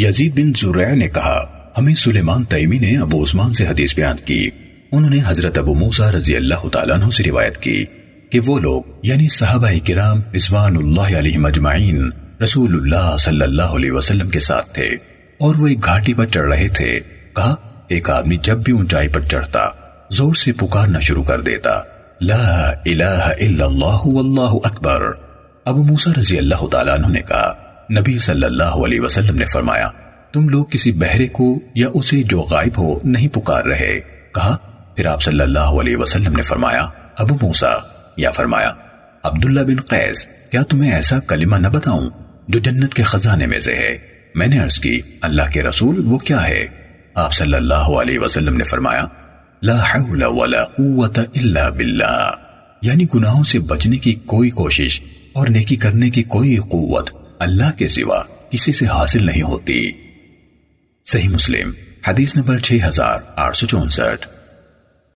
یزید بن زرع نے کہا، ہمیں سلیمان تیمی نے ابو عثمان سے حدیث بیان کی۔ انہوں نے حضرت ابو موسیٰ رضی اللہ تعالیٰ عنہ سے روایت کی کہ وہ لوگ یعنی صحابہ کرام رضوان اللہ علیہ مجمعین رسول اللہ صلی اللہ علیہ وسلم کے ساتھ تھے اور وہ ایک گھاٹی پر چڑھ رہے تھے۔ کہا، ایک آدمی جب بھی اونچائی پر چڑھتا، زور سے پکارنا شروع کر دیتا۔ لا الہ الا اللہ واللہ اکبر۔ ابو موسیٰ رضی اللہ تعالیٰ عنہ نے کہا نبی صلی اللہ علیہ وسلم نے فرمایا، تم لوگ کسی بہرے کو یا اسے جو غائب ہو نہیں پکار رہے۔ کہا، پھر آپ صلی اللہ علیہ وسلم نے فرمایا، ابو موسیٰ، یا فرمایا، عبداللہ بن قیس، کیا تمہیں ایسا کلمہ نہ بتاؤں جو جنت کے خزانے میں سے ہے؟ میں نے عرض کی، اللہ کے رسول وہ کیا ہے؟ آپ صلی اللہ علیہ وسلم نے فرمایا، لا حول ولا قوت الا باللہ۔ یعنی گناہوں سے بچنے کی کوئی کوشش اور نیکی کرنے کی کوئی قوت اللہ کے سوا کسی سے حاصل نہیں ہوتی۔ صحیح مسلم حدیث نمبر 6864